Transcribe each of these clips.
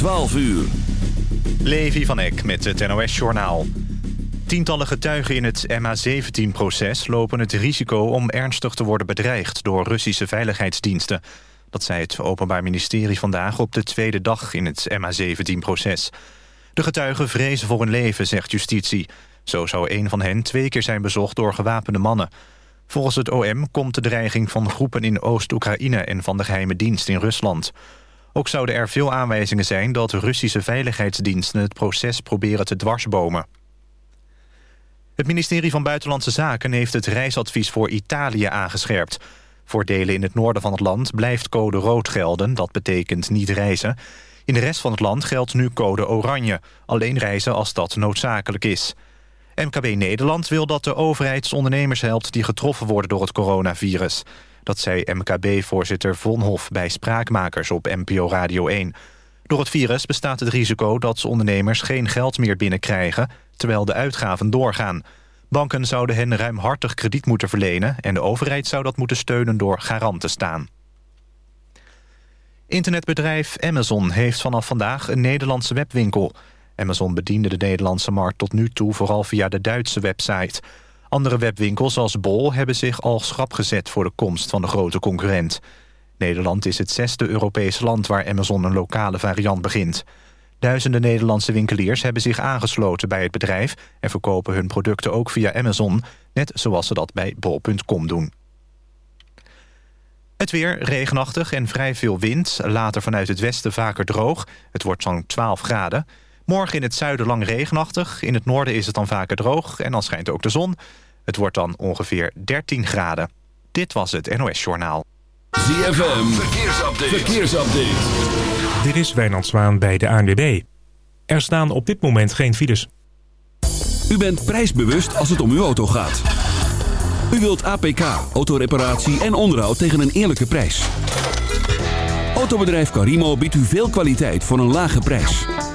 12 uur. Levi van Eck met het NOS-journaal. Tientallen getuigen in het MH17-proces lopen het risico om ernstig te worden bedreigd door Russische veiligheidsdiensten. Dat zei het Openbaar Ministerie vandaag op de tweede dag in het MH17-proces. De getuigen vrezen voor hun leven, zegt justitie. Zo zou een van hen twee keer zijn bezocht door gewapende mannen. Volgens het OM komt de dreiging van groepen in Oost-Oekraïne... en van de geheime dienst in Rusland. Ook zouden er veel aanwijzingen zijn dat Russische veiligheidsdiensten... het proces proberen te dwarsbomen. Het ministerie van Buitenlandse Zaken heeft het reisadvies voor Italië aangescherpt. Voor delen in het noorden van het land blijft code rood gelden. Dat betekent niet reizen. In de rest van het land geldt nu code oranje. Alleen reizen als dat noodzakelijk is. MKB Nederland wil dat de overheid ondernemers helpt... die getroffen worden door het coronavirus. Dat zei MKB-voorzitter Vonhof bij Spraakmakers op NPO Radio 1. Door het virus bestaat het risico dat ondernemers geen geld meer binnenkrijgen... terwijl de uitgaven doorgaan. Banken zouden hen ruimhartig krediet moeten verlenen... en de overheid zou dat moeten steunen door garant te staan. Internetbedrijf Amazon heeft vanaf vandaag een Nederlandse webwinkel. Amazon bediende de Nederlandse markt tot nu toe vooral via de Duitse website. Andere webwinkels als Bol hebben zich al schrap gezet voor de komst van de grote concurrent. Nederland is het zesde Europese land waar Amazon een lokale variant begint. Duizenden Nederlandse winkeliers hebben zich aangesloten bij het bedrijf... en verkopen hun producten ook via Amazon, net zoals ze dat bij bol.com doen. Het weer regenachtig en vrij veel wind. Later vanuit het westen vaker droog. Het wordt zo'n 12 graden. Morgen in het zuiden lang regenachtig. In het noorden is het dan vaker droog en dan schijnt ook de zon. Het wordt dan ongeveer 13 graden. Dit was het NOS Journaal. ZFM, verkeersupdate. verkeersupdate. Dit is Wijnand Zwaan bij de ANWB. Er staan op dit moment geen files. U bent prijsbewust als het om uw auto gaat. U wilt APK, autoreparatie en onderhoud tegen een eerlijke prijs. Autobedrijf Carimo biedt u veel kwaliteit voor een lage prijs.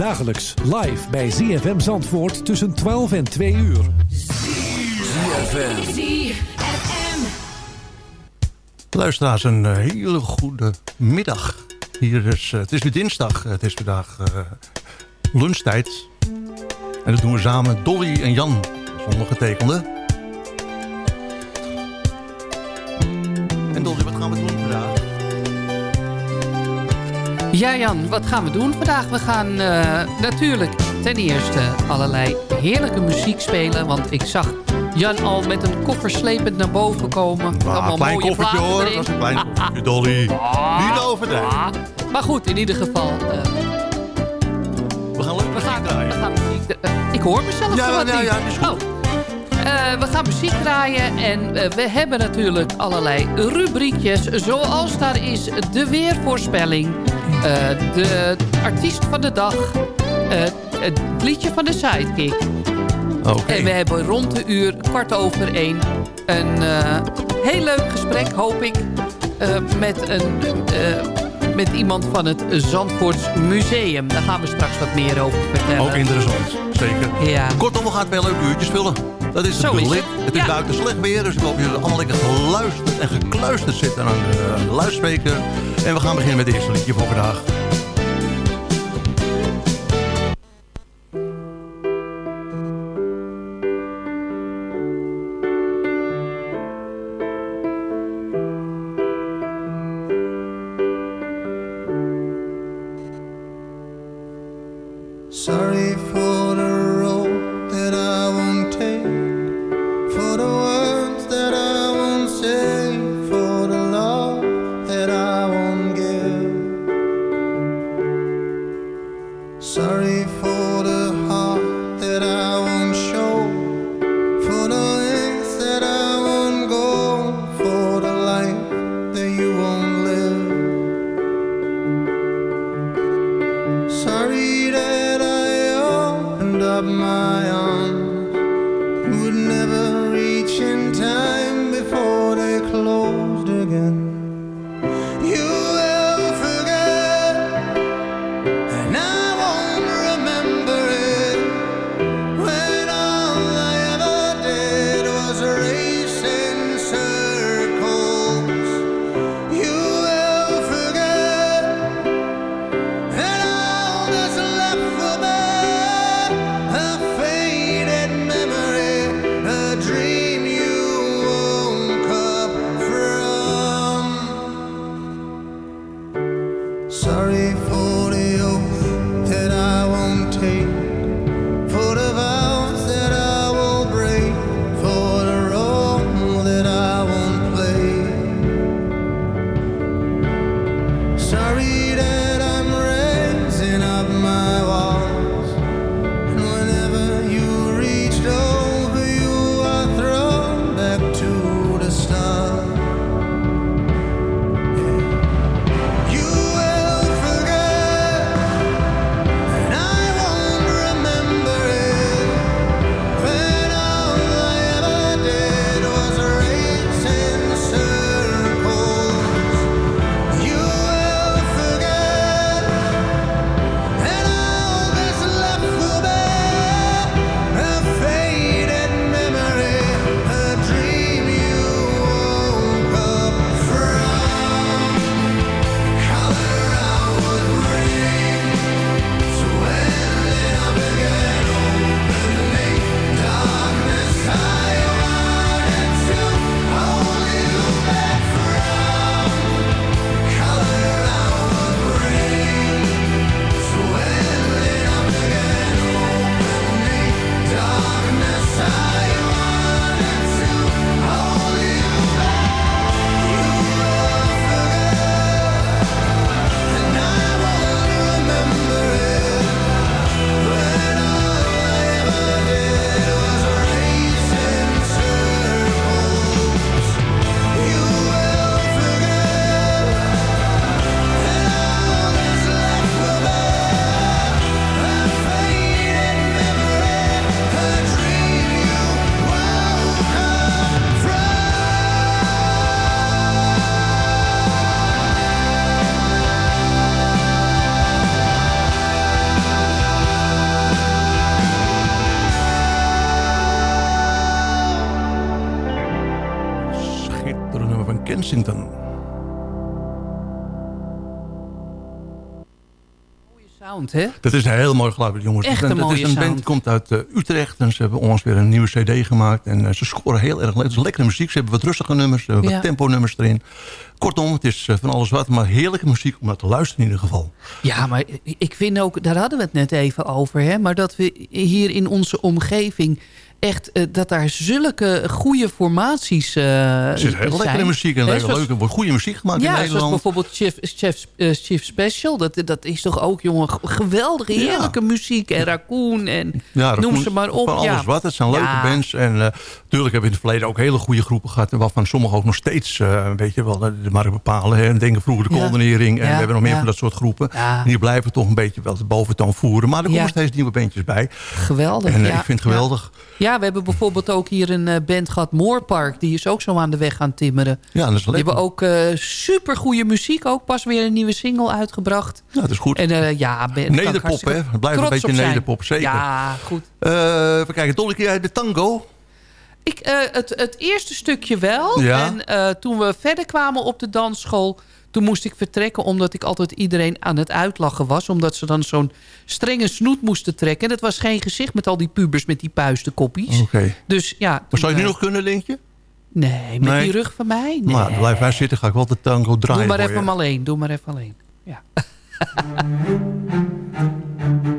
Dagelijks live bij ZFM Zandvoort tussen 12 en 2 uur. ZFM. Luisteraars, een eh, hele goede middag. Hier is, uh, het is dinsdag. Het is vandaag lunchtijd. En dat doen we samen Dolly en Jan, zonder getekende. En Dolly, wat gaan we doen vandaag? Ja Jan, wat gaan we doen vandaag? We gaan uh, natuurlijk ten eerste allerlei heerlijke muziek spelen. Want ik zag Jan al met een koffer slepend naar boven komen. Ah, Allemaal klein mooie koffertje hoor, erin. dat is een klein koffertje, Dolly. Niet overdrijven. Maar goed, in ieder geval... eh, We gaan leuk we gaan, we gaan muziek... eh, ik hoor mezelf Ja, wat ja, niet. ja, is goed. Oh. Eh, we gaan muziek draaien en eh, we hebben natuurlijk allerlei rubriekjes. Zoals daar is de weervoorspelling, eh, de artiest van de dag, het liedje van de sidekick. Oké. En we hebben rond de uur, kwart over één, een heel leuk gesprek, hoop ik, met, een, met iemand van het Zandvoorts Museum. Daar gaan we straks wat meer over vertellen. Ook interessant, zeker. Ja. Kortom, we gaan twee leuke uurtjes vullen. Dat is Zo het is het. Het is Ja. buiten slecht weer, dus ik hoop jullie allemaal lekker geluisterd en gekluisterd zitten aan de uh, luidspreker. En we gaan beginnen met het eerste liedje voor vandaag. Kensington. Sound, hè? Dat is een heel mooi geluid, jongens. Echt Dat een is mooie een band sound. die komt uit eh, Utrecht. En ze hebben onlangs weer een nieuwe cd gemaakt. En eh, ze scoren heel erg is lekkere muziek. Ze hebben wat rustige nummers. Ze hebben Ja. wat tempo-nummers erin. Kortom, het is eh, van alles wat. Maar heerlijke muziek om naar te luisteren in ieder geval. Ja, maar ik vind ook, daar hadden we het net even over, hè, maar dat we hier in onze omgeving echt uh, dat daar zulke goede formaties uh, Er zit heel lekkere muziek en hele leuke, wordt goede muziek gemaakt ja, in Nederland. zoals bijvoorbeeld uh, Chef Special. Dat, dat is toch ook, jongen, geweldige, heerlijke ja. muziek. En Raccoon en ja, noem ze maar op. Van alles ja. wat. Het zijn leuke bands. En natuurlijk hebben we in het verleden ook hele goede groepen gehad. Waarvan sommigen ook nog steeds, weet je wel, de markt bepalen. Hè. En denken vroeger de coördinering. En we hebben nog meer van dat soort groepen. En die blijven toch een beetje wel de boventoon voeren. Maar er komen steeds nieuwe bandjes bij. Geweldig, En ja. ik vind het geweldig. Ja, we hebben bijvoorbeeld ook hier een uh, band gehad, Moorpark. Die is ook zo aan de weg gaan timmeren. Ja, dat is leuk. Die hebben ook uh, super goede muziek. Ook pas weer een nieuwe single uitgebracht. Ja, dat is goed. En uh, ja, ben, nederpop, hè? Blijft een beetje nederpop, zeker. Ja, goed. even kijken, Dolly, jij de tango? Ik, uh, het, het eerste stukje wel. Ja. En uh, toen we verder kwamen op de dansschool... toen moest ik vertrekken omdat ik altijd iedereen aan het uitlachen was. Omdat ze dan zo'n strenge snoet moesten trekken. En dat was geen gezicht met al die pubers met die puistenkoppies. Oké. Okay. Dus ja... Maar zou je nu uh, nog kunnen, Lintje? Nee, met nee. die rug van mij? Nee. Maar blijf wij zitten, ga ik wel de tango draaien Doe maar even alleen. Doe maar even alleen. Ja.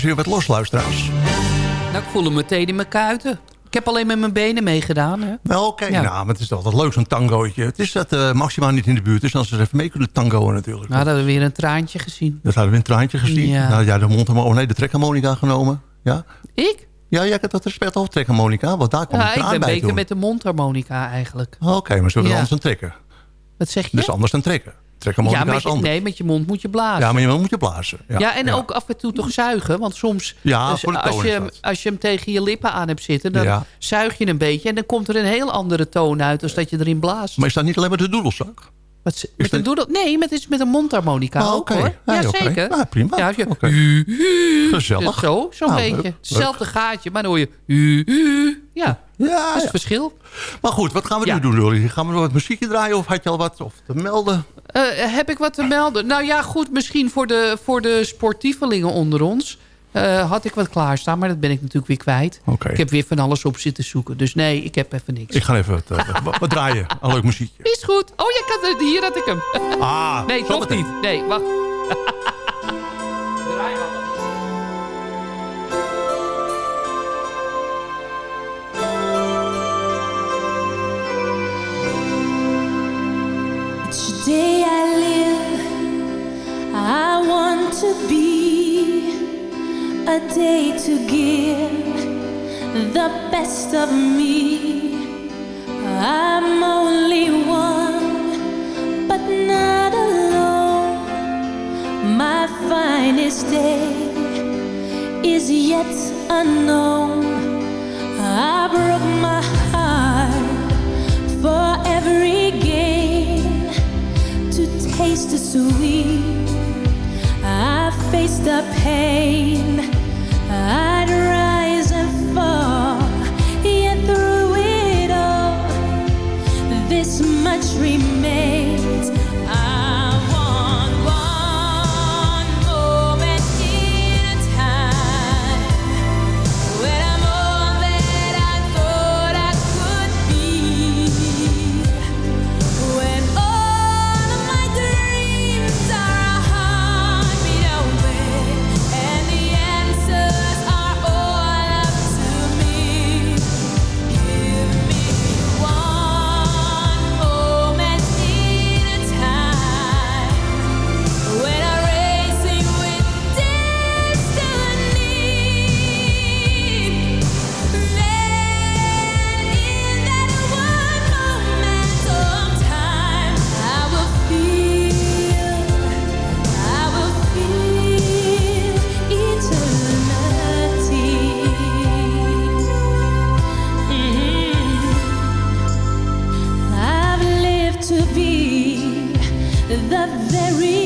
biertjes weer wat los, luisteraars. Nou, ik voel hem meteen in mijn kuiten. Ik heb alleen met mijn benen meegedaan. Hè? Nou, oké. Ja. Nou, maar het is altijd leuk, zo'n tangootje. Het is dat uh, Maxima niet in de buurt is, dan ze even mee kunnen tangoen natuurlijk. Nou, dat hadden we weer een traantje gezien. Dat hadden we een traantje gezien. Ja. Nou ja, de mondharmonica, oh nee, de trekharmonica genomen. Ja? Ik? Ja, jij hebt dat respect over trekharmonica, want daar komt Ja, een ik traan ben bij beter met de mondharmonica eigenlijk. Oké, maar ze willen Ja. anders dan trekken. Wat zeg je? Dus anders dan trekken. Trekharmonica ja, met je, nee, met je mond moet je blazen. Ja, maar je moet je blazen. Ja, Ja, en ja. ook af en toe toch zuigen. Want soms, Ja, dus voor de als, je hem, als je hem tegen je lippen aan hebt zitten... dan zuig je een beetje en dan komt er een heel andere toon uit... dan dat je erin blaast. Maar is dat niet alleen maar de doedelzak? Wat, met een doedel, nee, met, is met een mondharmonica Ah, ook hoor. Ja, Ja, zeker. Ja, prima. Ja, als je. Gezellig. Zo, zo'n beetje. leuk. Hetzelfde gaatje, maar dan hoor je... hu. Ja, Ja, dat is het verschil. Maar goed, wat gaan we nu doen, Lully? Gaan we nog wat muziekje draaien of had je al wat of te melden? Eh, heb ik wat te melden? Nou ja, goed, misschien voor de, voor de sportievelingen onder ons... Eh, had ik wat klaarstaan, maar dat ben ik natuurlijk weer kwijt. Ik heb weer van alles op zitten zoeken. Dus nee, ik heb even niks. Ik ga even wat, eh, wat draaien. Een leuk muziekje. Is goed. Oh, ja. hier had ik hem. Ah, nee, toch niet. Nee, wacht. a day to give the best of me. I'm only one, but not alone. My finest day is yet unknown. I broke my heart for every gain to taste the sweet. I faced the pain. very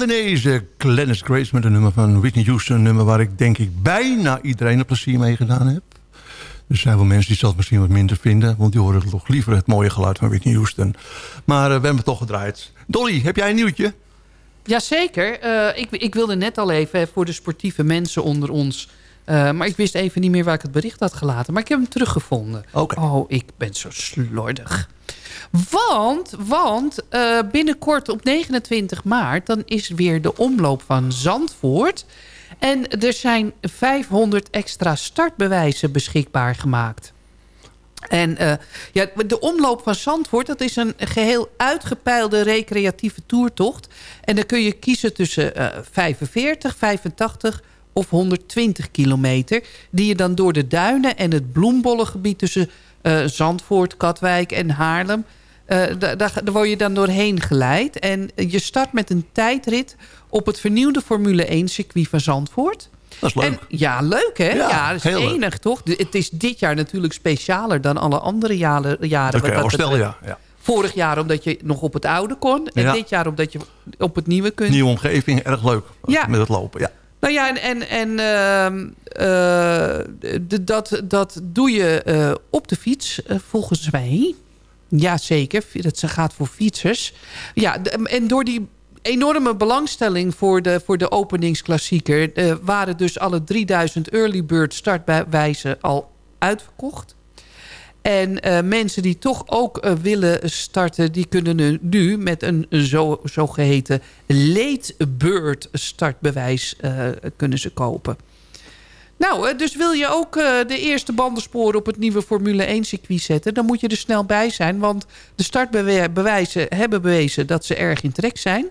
Canadese Glennis Grace met een nummer van Whitney Houston. Een nummer waar ik denk ik bijna iedereen een plezier mee gedaan heb. Er zijn wel mensen die dat misschien wat minder vinden. Want die horen toch liever het mooie geluid van Whitney Houston. Maar eh, we hebben toch gedraaid. Dolly, heb jij een nieuwtje? Jazeker. Uh, ik, ik wilde net al even voor de sportieve mensen onder ons eh, maar ik wist even niet meer waar ik het bericht had gelaten. Maar ik heb hem teruggevonden. Oh, ik ben zo slordig. Want, want eh, binnenkort op 29 maart... dan is weer de omloop van Zandvoort... En er zijn 500 extra startbewijzen beschikbaar gemaakt. En uh, ja, de omloop van Zandvoort, dat is een geheel uitgepeilde recreatieve toertocht. En dan kun je kiezen tussen uh, 45, 85 of 120 kilometer. Die je dan door de duinen en het bloembollengebied tussen uh, Zandvoort, Katwijk en Haarlem... Uh, daar, daar word je dan doorheen geleid. En je start met een tijdrit op het vernieuwde Formule 1 circuit van Zandvoort. Dat is leuk. En, ja, leuk hè? Ja, ja dat is enig leuk. toch? Het is dit jaar natuurlijk specialer dan alle andere jaren. jaren dat stel, ja. ja. Vorig jaar omdat je nog op het oude kon. En ja. dit jaar omdat je op het nieuwe kunt. Nieuwe omgeving, erg leuk. Ja. Met het lopen, ja. Nou ja, en, en, en uh, uh, dat, dat doe je uh, op de fiets, volgens mij. Jazeker, dat gaat voor fietsers. Ja, en door die enorme belangstelling voor de, voor de openingsklassieker... Waren dus alle 3000 early bird startbewijzen al uitverkocht. En uh, mensen die toch ook uh, willen starten... die kunnen nu met een zo, zogeheten late bird startbewijs kunnen ze kopen. Nou, dus wil je ook de eerste bandensporen op het nieuwe Formule 1 circuit zetten... dan moet je er snel bij zijn, want de startbewijzen hebben bewezen dat ze erg in trek zijn.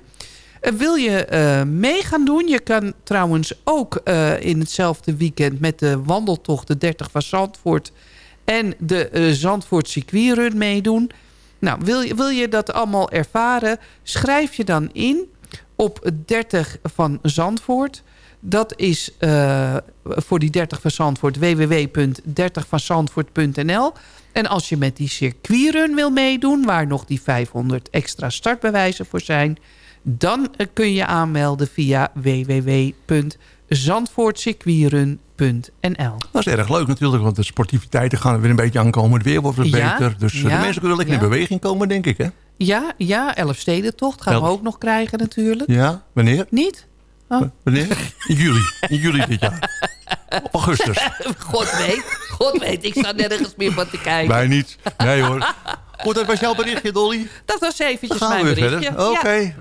Wil je mee gaan doen? Je kan trouwens ook in hetzelfde weekend met de wandeltocht de 30 van Zandvoort... en de Zandvoort circuitrun meedoen. Nou, wil je, wil je dat allemaal ervaren? Schrijf je dan in op 30 van Zandvoort... Dat is uh, voor die 30 van Zandvoort www.30vanzandvoort.nl. En als je met die circuitrun wil meedoen... waar nog die 500 extra startbewijzen voor zijn... dan kun je aanmelden via www.zandvoortcircuitrun.nl. Dat is erg leuk natuurlijk, want de sportiviteiten gaan weer een beetje aankomen. Het weer wordt weer ja, beter. Dus ja, de mensen kunnen lekker ja. in beweging komen, denk ik. Hè? Ja, ja, Elfstedentocht gaan Elf. we ook nog krijgen natuurlijk. Ja, wanneer? Niet? Oh. Wanneer? In juli. In juli dit jaar. Op augustus. God weet. God weet. Ik sta nergens meer van te kijken. Wij niet. Nee hoor. Goed, dat was jouw berichtje, Dolly. Dat was eventjes mijn berichtje. Oké. Okay.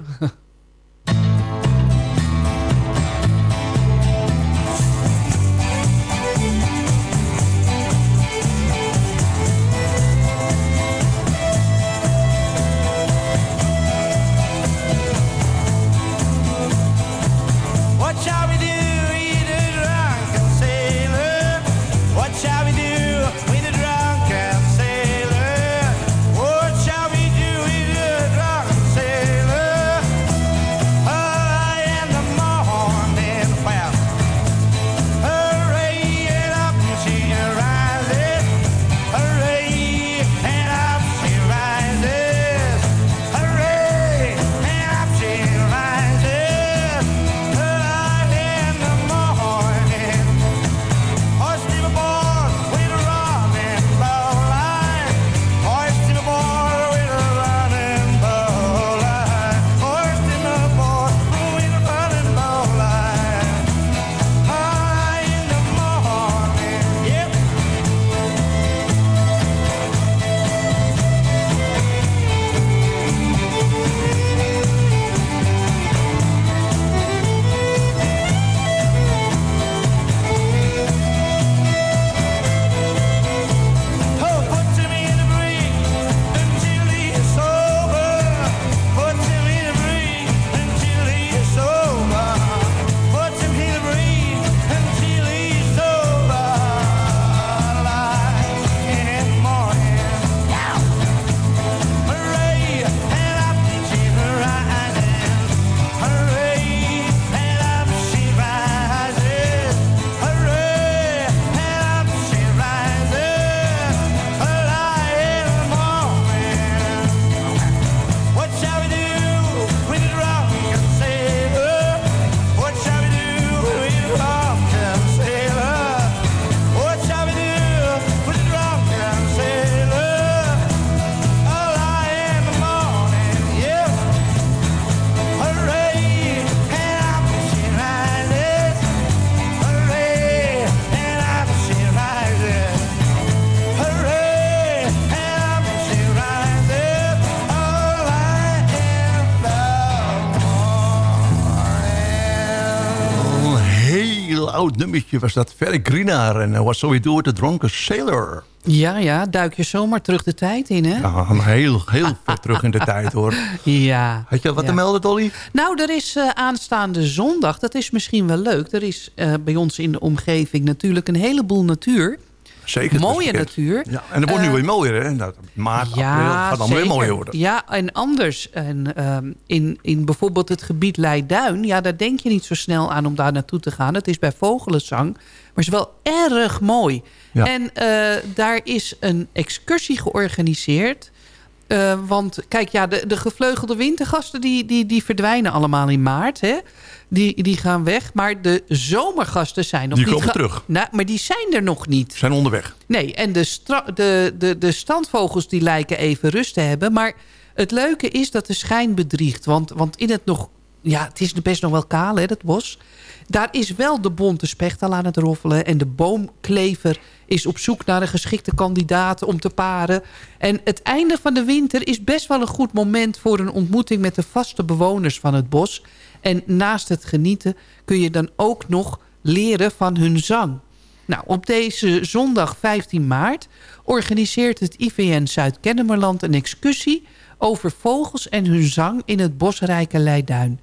Oud nummertje was dat. Very Greener en uh, What So We Do With The Drunken Sailor. Ja, ja, duik je zomaar terug de tijd in, hè? Ja, heel, heel ver terug in de tijd, hoor. Ja. Had je wat ja. te melden, Dolly? Nou, er is uh, aanstaande zondag, dat is misschien wel leuk. Er is uh, bij ons in de omgeving natuurlijk een heleboel natuur. Zeker. Mooie natuur. Ja, en het wordt nu weer mooier, hè? Maart, ja, april gaat dan weer mooier worden. Ja, en anders. En, um, in, in bijvoorbeeld het gebied Leiduin... ja, daar denk je niet zo snel aan om daar naartoe te gaan. Het is bij vogelenzang, maar is wel erg mooi. Ja. En uh, daar is een excursie georganiseerd... Uh, want kijk, ja, de, de gevleugelde wintergasten die, die, die verdwijnen allemaal in maart. Hè? Die, die gaan weg. Maar de zomergasten zijn nog die niet... Die komen terug. Nou, maar die zijn er nog niet. Zijn onderweg. Nee, en de, de, de, de standvogels die lijken even rust te hebben. Maar het leuke is dat de schijn bedriegt. Want, want in het nog... Ja, het is best nog wel kaal, hè, dat bos. Daar is wel de bonte specht al aan het roffelen. En de boomklever is op zoek naar een geschikte kandidaat om te paren. En het einde van de winter is best wel een goed moment... voor een ontmoeting met de vaste bewoners van het bos. En naast het genieten kun je dan ook nog leren van hun zang. Nou, op deze zondag 15 maart organiseert het IVN Zuid-Kennemerland een excursie... over vogels en hun zang in het bosrijke Leiduin.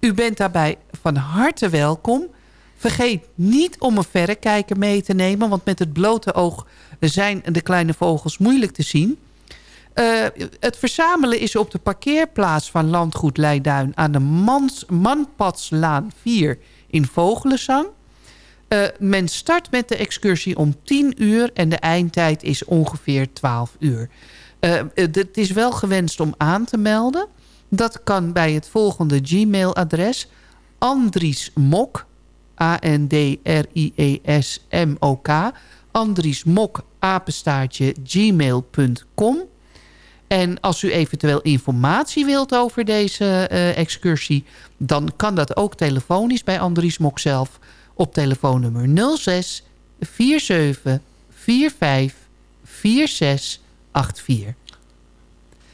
U bent daarbij van harte welkom. Vergeet niet om een verrekijker mee te nemen... want met het blote oog zijn de kleine vogels moeilijk te zien. Uh, het verzamelen is op de parkeerplaats van Landgoed Leiduin... aan de Mans, Manpadslaan 4 in Vogelenzang. Uh, men start met de excursie om 10 uur... en de eindtijd is ongeveer 12 uur. Het is wel gewenst om aan te melden... Dat kan bij het volgende Gmail-adres. Andriesmok, A-N-D-R-I-E-S-M-O-K. Andriesmok, apenstaartje, gmail.com. En als u eventueel informatie wilt over deze uh, excursie... dan kan dat ook telefonisch bij Andries Mok zelf... op telefoonnummer 06 47 45 46 84.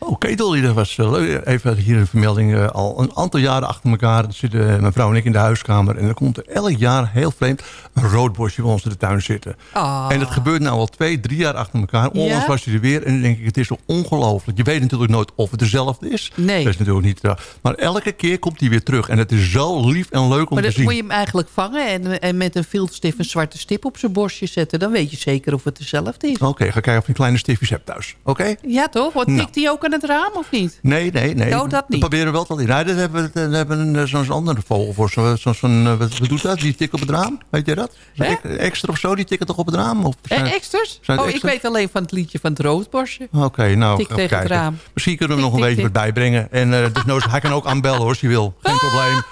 Oké, okay, Dolly, dat was uh, leuk. Even hier een vermelding. Uh, al een aantal jaren achter elkaar zitten uh, mijn vrouw en ik in de huiskamer. En er komt er elk jaar, heel vreemd, een roodbosje bij ons in de tuin zitten. Oh. En dat gebeurt nou al twee, drie jaar achter elkaar. Onlangs was hij er weer. En dan denk ik, het is zo ongelooflijk. Je weet natuurlijk nooit of het dezelfde is. Nee. Dat is natuurlijk niet... maar elke keer komt hij weer terug. En het is zo lief en leuk om maar te zien. Maar moet je hem eigenlijk vangen en, en met een viltstift een zwarte stip op zijn borstje zetten. Dan weet je zeker of het dezelfde is. Oké, okay, ga kijken of je een kleine stiftjes hebt thuis. Oké? Okay? Ja toch? Wat tikt nou. die ook het raam of niet? Nee, nee, nee. Oh, dat niet. We proberen wel te leren. Nee, hebben we, dat hebben zo'n andere vogel voor. Zo'n, zo, zo, wat, doet dat? Die tikt op het raam? Weet je dat? Extra of zo, die tikken toch op het raam? Of zijn, eh, extras? Oh, extras? ik weet alleen van het liedje van het roodborstje. Oké, okay, nou, tik tegen kijken. het raam. Misschien kunnen we hem nog een beetje wat bijbrengen. En uh, dus nou, hij kan ook aanbellen hoor, als hij wil. Geen probleem.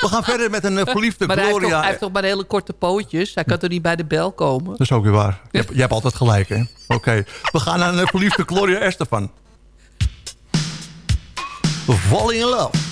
We gaan verder met een uh, verliefde maar Gloria. Hij heeft, toch, hij heeft toch maar hele korte pootjes. Hij kan toch niet bij de bel komen? Dat is ook weer waar. Je, hebt, je hebt altijd gelijk, hè? Oké. Okay. We gaan naar een verliefde Gloria Estefan. Falling in Love.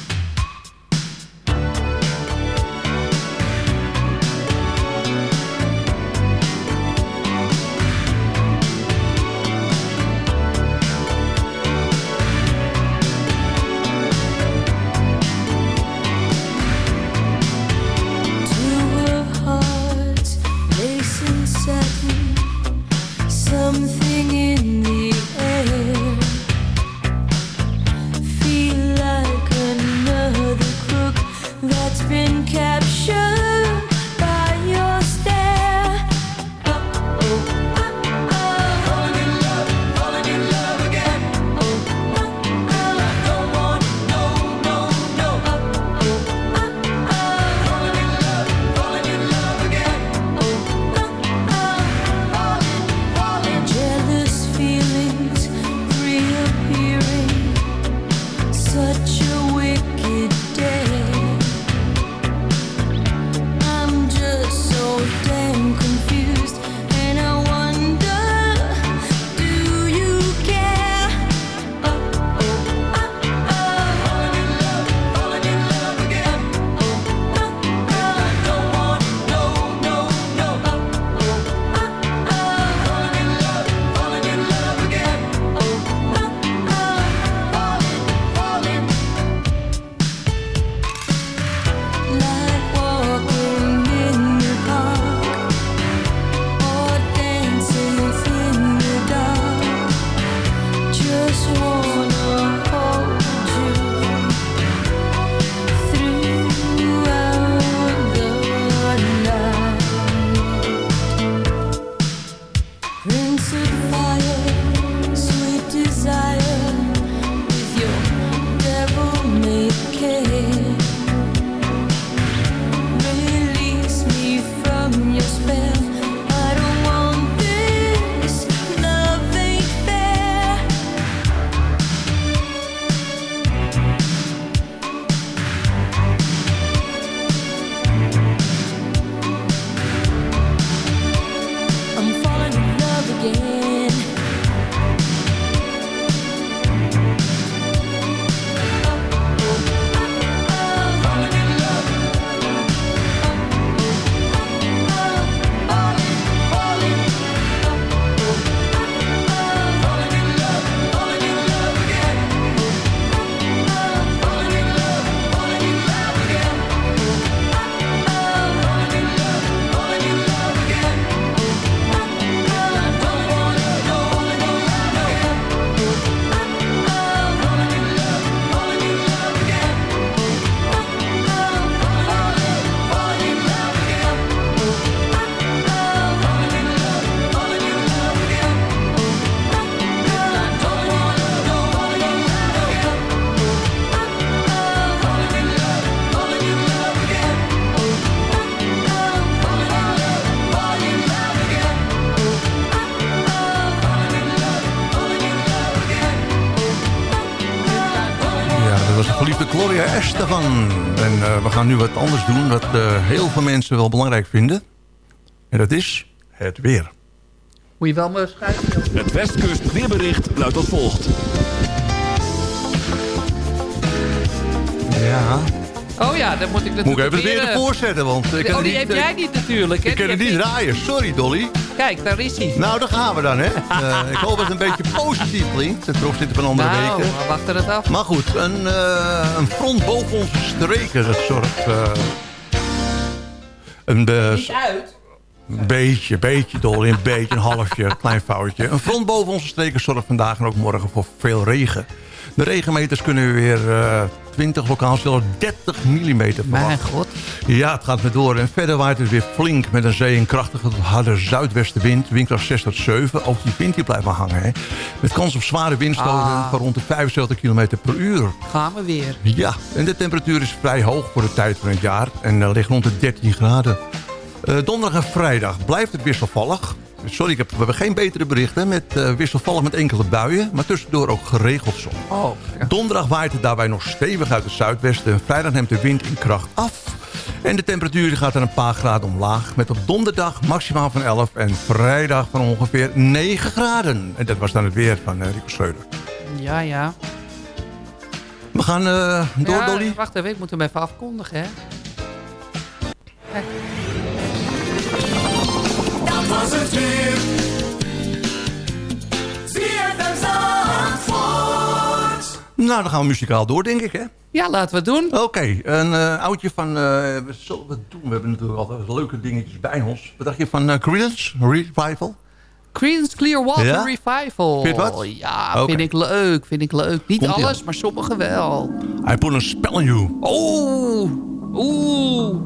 Gloria Estefan. En eh, we gaan nu wat anders doen wat eh, heel veel mensen wel belangrijk vinden. En dat is het weer. Moet je wel me schuiven? Het Westkust weerbericht luidt als volgt. Ja. Oh ja, dan moet ik natuurlijk Moet ik even het weer eh, ervoor zetten, want ik kan oh, die niet, heb eh, jij niet natuurlijk. hè? Ik kan Die het niet ik- draaien. Sorry, Dolly. Kijk, daar is hij. Nou, daar gaan we dan, hè. Eh, ik hoop dat het een beetje positief klinkt. Het zitten van andere nou, weken. we wachten het af. Maar goed, een, eh, een front boven onze streken, dat zorgt... eh, een, Niet uit. Een beetje, beetje Dolly, een beetje, een halfje, een klein foutje. Een front boven onze streken zorgt vandaag en ook morgen voor veel regen. De regenmeters kunnen weer eh 20, lokaal zelfs 30 mm. Mijn god. Ja, het gaat met door. En verder waait het weer flink met een zee en krachtige tot harde zuidwestenwind. Windkracht 6 tot 7. Ook die wind die blijft maar hangen. Hè. Met kans op zware windstoten Ah. van rond de 75 km per uur. Gaan we weer. Ja, en de temperatuur is vrij hoog voor de tijd van het jaar. En uh, ligt rond de 13 graden. Uh, donderdag en vrijdag blijft het wisselvallig. Sorry, ik heb, we hebben geen betere berichten. Met uh, wisselvallig met enkele buien. Maar tussendoor ook geregeld zon. Oh, ja. Donderdag waait het daarbij nog stevig uit het zuidwesten. En vrijdag neemt de wind in kracht af. En de temperatuur gaat er een paar graden omlaag. Met op donderdag maximaal van 11 en vrijdag van ongeveer 9 graden. En dat was dan het weer van uh, Rico Schreuder. Ja, ja. We gaan uh, door, ja, Dolly. Wacht even, ik moet hem even afkondigen, hè. Kijk. Nou, dan gaan we muzikaal door, denk ik, hè? Ja, laten we het doen. Oké, okay, een uh, oudje van... Uh, we doen? We hebben natuurlijk altijd leuke dingetjes bij ons. Wat dacht je van uh, Creedence Revival? Creedence Clearwater ja? Revival. Vind je wat? Ja, okay. vind ik leuk, vind ik leuk. Niet Komt alles, maar sommige wel. I put a spell on you. Oeh, oeh.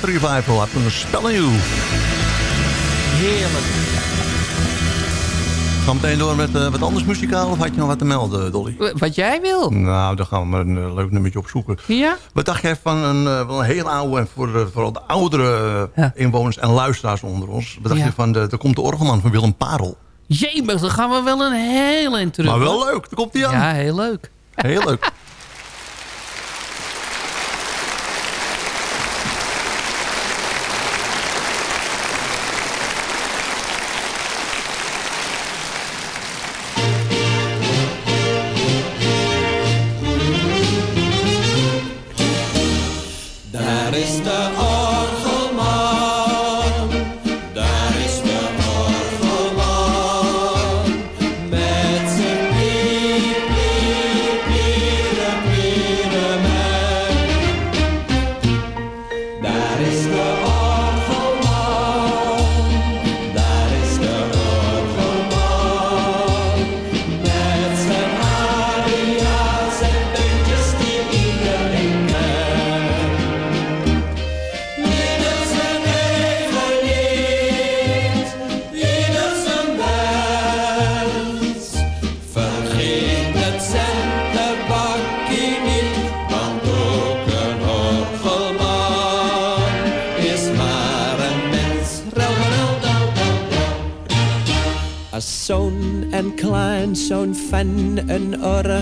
Clearwater Revival. Had een spel you. Heerlijk. Gaan we meteen door met uh, wat anders muzikaal of had je nog wat te melden, Dolly? Wat jij wil. Nou, dan gaan we maar een uh, leuk nummertje opzoeken. Ja? Wat dacht jij van een, uh, wel een heel oude, en voor, vooral de oudere ja. inwoners en luisteraars onder ons. Wat dacht ja. je van, de, er komt de orgelman van Willem Parel. Jee, dan gaan we wel een heel in terug. Maar wel leuk, daar komt hij aan. Ja, heel leuk. Heel leuk.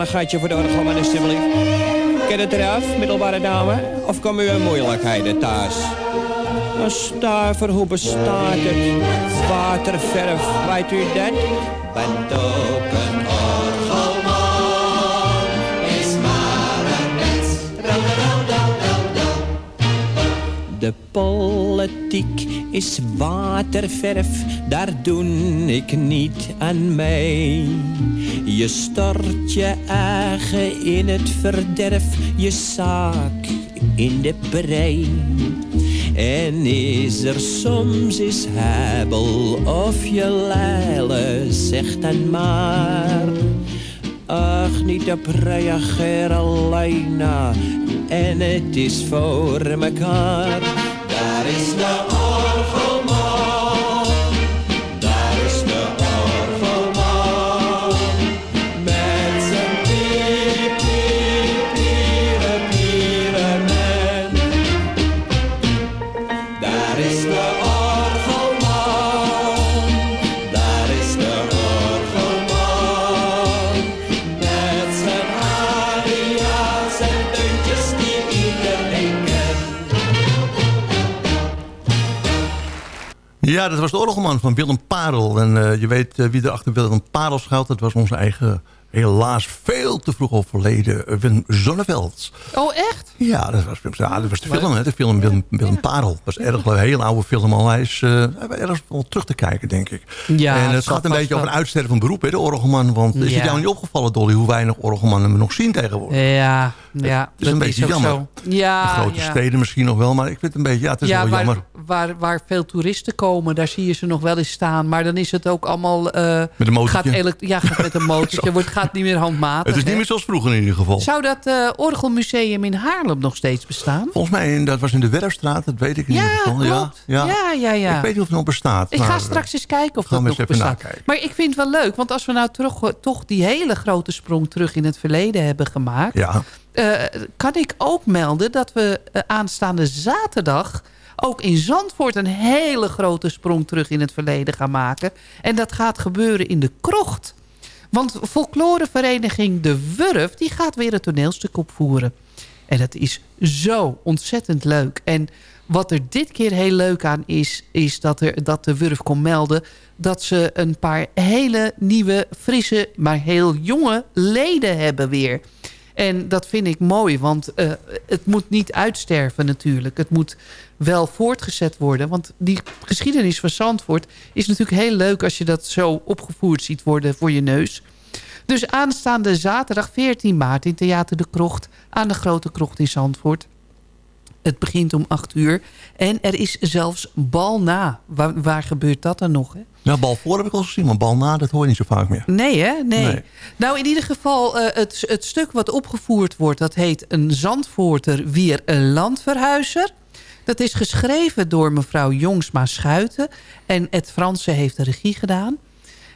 een kleinigheidje voor de orgelman alsjeblieft. Ken het eraf, middelbare dame? Of komen u in moeilijkheden thuis? Een stuiver, hoe bestaat het? Waterverf, weet u dat? Bent ook een orgelman, is maar een. De politiek is waterverf, daar doe ik niet aan mee. Je stort je eigen in het verderf, je zaak in de brei. En is er soms is hebel of je leile, zeg dan maar. Ach, niet op reageer alleen en het is voor mekaar. Ja, dat was de orgelman van Willem Parel. En uh, je weet uh, wie er achter Willem Parel schuilt. Dat was onze eigen, helaas veel te vroeg overleden uh, Willem Zonneveld. Oh, echt? Ja, dat was, ja, dat was de film, hè, de film Willem, Willem Parel. Dat was erg een hele oude film al. Hij is ergens wel terug te kijken, denk ik. Ja, en het gaat een beetje over een uitsterven van beroep, hè, de orgelman. Want is Ja. het jou niet opgevallen, Dolly, hoe weinig orgelmannen we nog zien tegenwoordig? Ja, ja. Het is een beetje jammer. zo. Ja, de grote ja. steden misschien nog wel, maar ik vind het een beetje, ja, het is ja, wel waar, jammer. Waar, waar veel toeristen komen, daar zie je ze nog wel eens staan. Maar dan is het ook allemaal... eh, Met een motortje? Gaat ja, gaat met een motortje. wordt, gaat niet meer handmatig. Het is niet hè. meer zoals vroeger in ieder geval. Zou dat eh, Orgelmuseum in Haarlem nog steeds bestaan? Volgens mij, dat was in de Werfstraat, dat weet ik in Ja, ieder geval. klopt. Ja, ja, ja. Ik weet niet of het nog bestaat. Ik maar, ga eh, straks eens kijken of dat nog bestaat. nakijken. Maar ik vind het wel leuk, want als we nou terug, toch die hele grote sprong terug in het verleden hebben gemaakt... Ja. eh, kan ik ook melden dat we eh, aanstaande zaterdag ook in Zandvoort een hele grote sprong terug in het verleden gaan maken. En dat gaat gebeuren in de krocht. Want folklorevereniging De Wurf die gaat weer een toneelstuk opvoeren. En dat is zo ontzettend leuk. En wat er dit keer heel leuk aan is... is dat, er, dat de Wurf kon melden... dat ze een paar hele nieuwe, frisse, maar heel jonge leden hebben weer. En dat vind ik mooi, want uh, het moet niet uitsterven natuurlijk. Het moet wel voortgezet worden. Want die geschiedenis van Zandvoort is natuurlijk heel leuk... als je dat zo opgevoerd ziet worden voor je neus... Dus aanstaande zaterdag 14 maart in Theater de Krocht... aan de Grote Krocht in Zandvoort. Het begint om 8 uur. En er is zelfs bal na. Waar, waar gebeurt dat dan nog? Hè? Nou, bal voor heb ik al gezien, maar bal na, dat hoor je niet zo vaak meer. Nee, hè? Nee. Nou, in ieder geval, uh, het, het stuk wat opgevoerd wordt... dat heet Een Zandvoorter weer een landverhuizer. Dat is geschreven door mevrouw Jongsma Schuiten. En het Franse heeft de regie gedaan.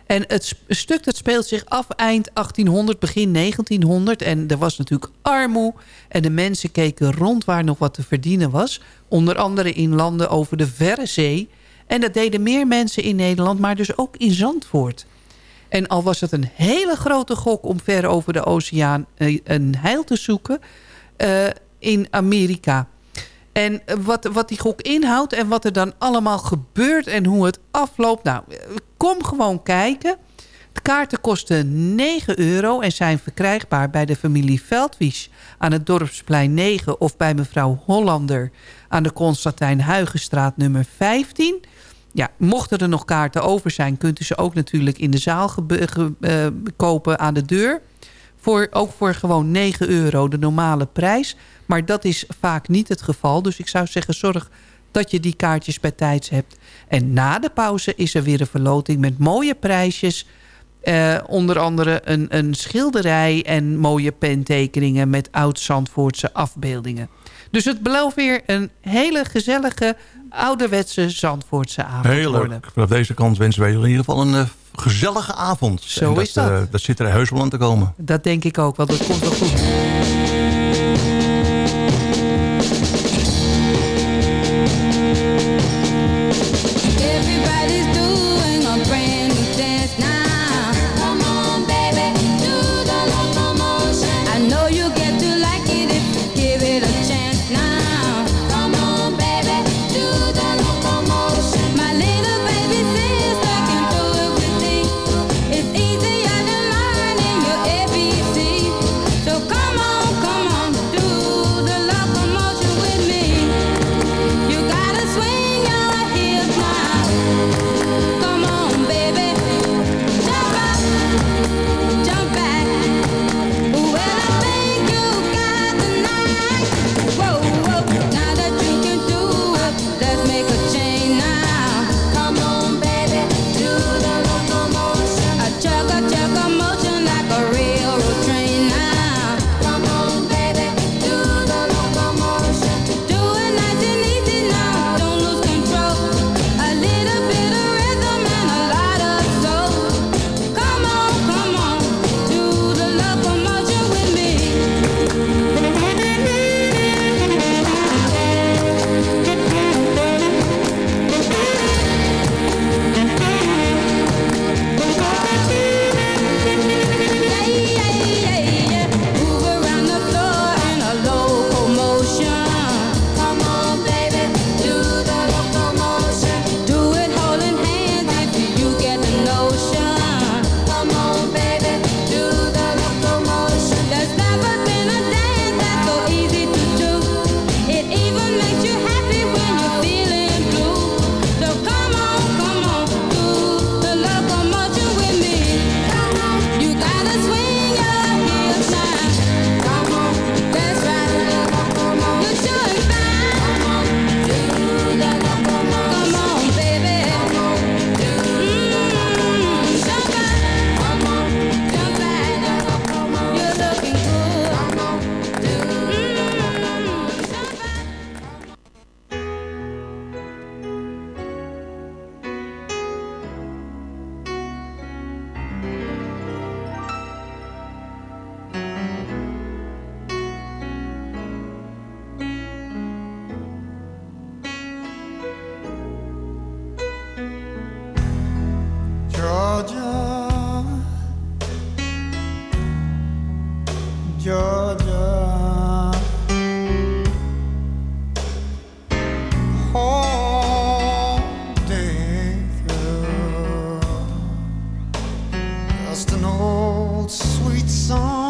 En het stuk dat speelt zich af eind 1800, begin 1900. En er was natuurlijk armoe. En de mensen keken rond waar nog wat te verdienen was. Onder andere in landen over de verre zee. En dat deden meer mensen in Nederland, maar dus ook in Zandvoort. En al was het een hele grote gok om ver over de oceaan eh, een heil te zoeken... Uh, in Amerika. En wat, wat die gok inhoudt en wat er dan allemaal gebeurt en hoe het afloopt. Nou, kom gewoon kijken. Kaarten kosten 9 euro en zijn verkrijgbaar bij de familie Veldwies aan het Dorpsplein 9 of bij mevrouw Hollander aan de Constantijn Huigenstraat nummer 15. Ja, mochten er nog kaarten over zijn, kunt u ze ook natuurlijk in de zaal uh, kopen aan de deur. Voor, ook voor gewoon 9 euro de normale prijs. Maar dat is vaak niet het geval. Dus ik zou zeggen, zorg dat je die kaartjes bij tijds hebt. En na de pauze is er weer een verloting met mooie prijsjes. Uh, onder andere een, een schilderij en mooie pentekeningen... met oud-Zandvoortse afbeeldingen. Dus het belooft weer een hele gezellige, ouderwetse Zandvoortse avond Heel leuk. Vanaf deze kant wensen wij in ieder geval een uh, gezellige avond. Zo dat, is dat. Uh, dat zit er heus wel aan te komen. Dat denk ik ook, want dat komt wel goed. Oh.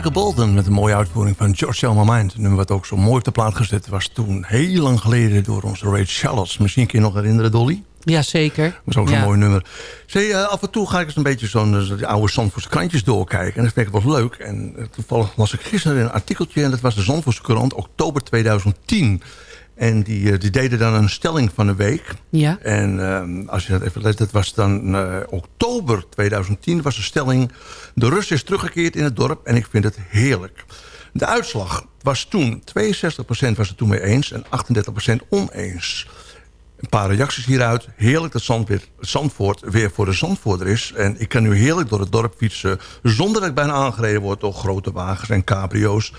Michael Bolton met een mooie uitvoering van George My Mind. Een nummer wat ook zo mooi op de plaat gezet was toen heel lang geleden door onze Ray Charles. Misschien kun je nog herinneren, Dolly? Ja, zeker. Dat is ook zo'n mooi nummer. Zee, uh, af en toe ga ik eens een beetje eh, zo'n oude Zandvoortse krantjes doorkijken. En dat vind ik wel leuk. En eh, toevallig las ik gisteren een artikeltje en dat was de Zandvoortse krant oktober 2010... En die, eh, die deden dan een stelling van een week. Ja. En ehm, als je dat even leest, dat was dan eh, oktober 2010 was de stelling... de rust is teruggekeerd in het dorp en ik vind het heerlijk. De uitslag was toen, 62% was het toen mee eens en 38% oneens. Een paar reacties hieruit. Heerlijk dat Zand weer, Zandvoort weer voor de zandvoorder is. En ik kan nu heerlijk door het dorp fietsen... zonder dat ik bijna aangereden word door grote wagens en cabrio's.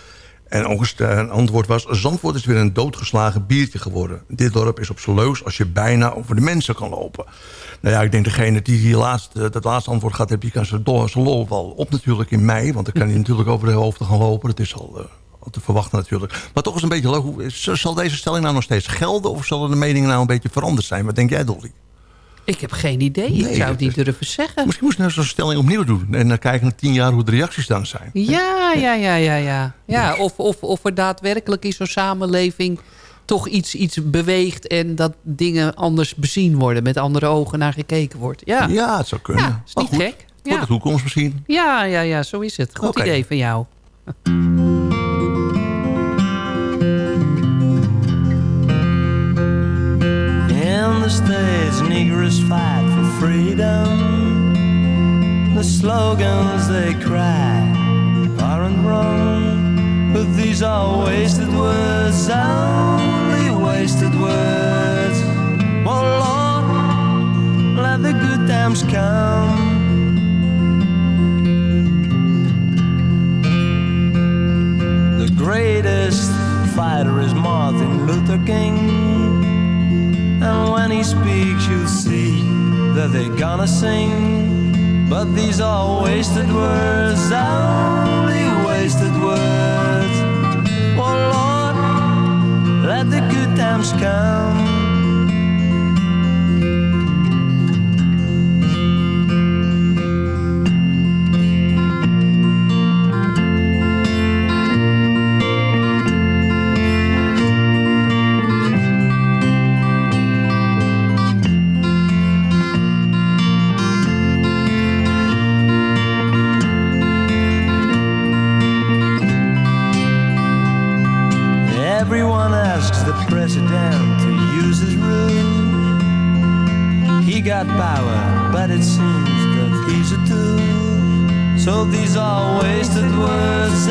En ook een antwoord was... Zandvoort is weer een doodgeslagen biertje geworden. Dit dorp is op zijn leus als je bijna over de mensen kan lopen. Nou ja, ik denk degene die die laatste, dat laatste antwoord gaat... heb je kan zijn lol wel op natuurlijk in mei. Want dan kan hij natuurlijk over de hoofden gaan lopen. Dat is al... Uh, te verwachten natuurlijk. Maar toch is een beetje leuk. Zal deze stelling nou nog steeds gelden... of zullen de meningen nou een beetje veranderd zijn? Wat denk jij, Dolly? Ik heb geen idee. ik zou het niet durven zeggen. Misschien moest je nou zo'n stelling opnieuw doen. En dan kijken na tien jaar hoe de reacties dan zijn. Ja, ja, ja, ja. ja. ja of, of, of er daadwerkelijk in zo'n samenleving toch iets, iets beweegt... en dat dingen anders bezien worden. Met andere ogen naar gekeken wordt. Ja, ja het zou kunnen. Ja, is niet gek. Voor de toekomst misschien. Ja, ja, ja, zo is het. Goed idee van jou. Freedom. The slogans they cry aren't wrong, but these are wasted words, only wasted words. Oh Lord, let the good times come. The greatest fighter is Martin Luther King. And when he speaks, you'll see that they're gonna sing. But these are wasted words, only wasted words. Oh Lord, let the good times come. To use his room. He got power, but it seems that he's a tool. So these are wasted words,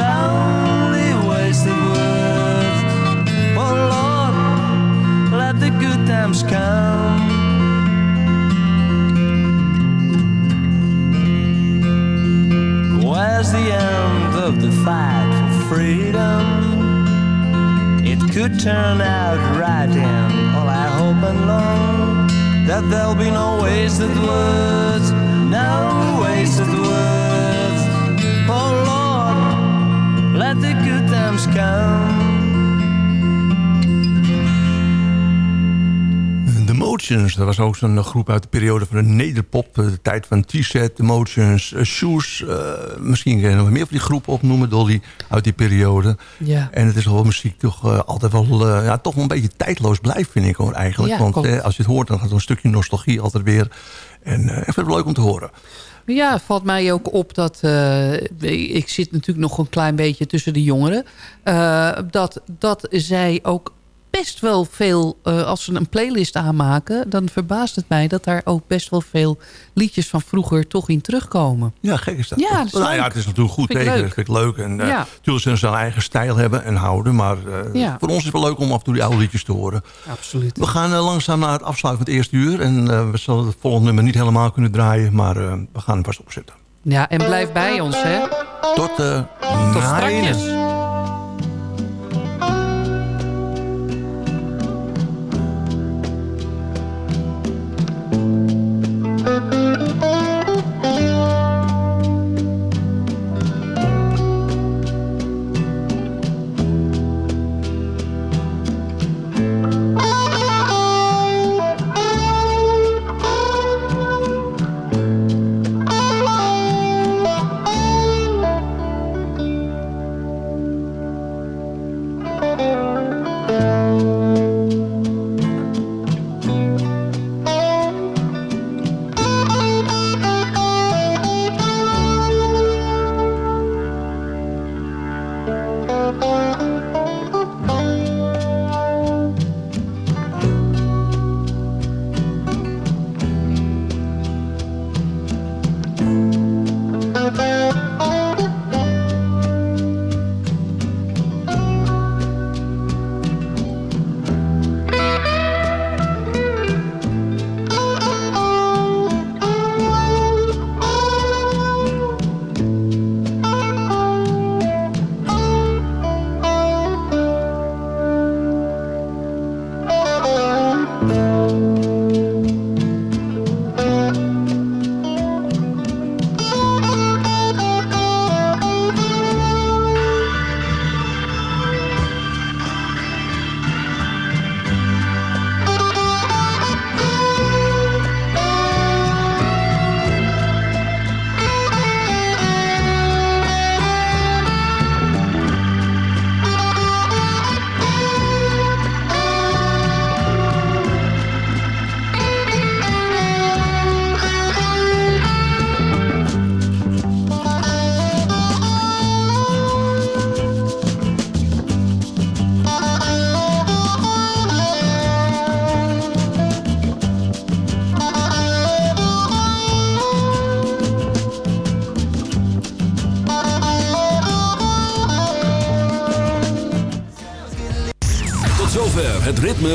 Could turn out right, and all I hope and long that there'll be no wasted words, no wasted words. Oh Lord, let the good times come. Motions, dat was ook zo'n groep uit de periode van de nederpop. De tijd van T-set, The Motions, uh, Shoes. Uh, misschien kun je nog meer van die groepen opnoemen, Dolly, uit die periode. Ja. En het is wel muziek toch uh, altijd wel, ja, toch wel een beetje tijdloos blijft, vind ik hoor, eigenlijk. Ja, Want als je het hoort, dan gaat er een stukje nostalgie altijd weer. En ik vind het leuk om te horen. Ja, het valt mij ook op dat... Uh, ik zit natuurlijk nog een klein beetje tussen de jongeren. Uh, dat, dat zij ook best wel veel... Uh, als ze een playlist aanmaken... dan verbaast het mij dat daar ook best wel veel liedjes van vroeger toch in terugkomen. Ja, gek is dat. Ja, dat is nou, ja het is natuurlijk goed Vind ik tegen. leuk. Vind ik leuk. En uh, Ja. natuurlijk zullen ze een eigen stijl hebben en houden. Maar uh, Ja. voor ons is het wel leuk om af en toe die oude liedjes te horen. Absoluut. We gaan uh, langzaam naar het afsluiten van het eerste uur. En uh, we zullen het volgende nummer niet helemaal kunnen draaien. Maar uh, we gaan hem vast opzetten. Ja, en blijf bij ons, hè. Tot, uh, Tot na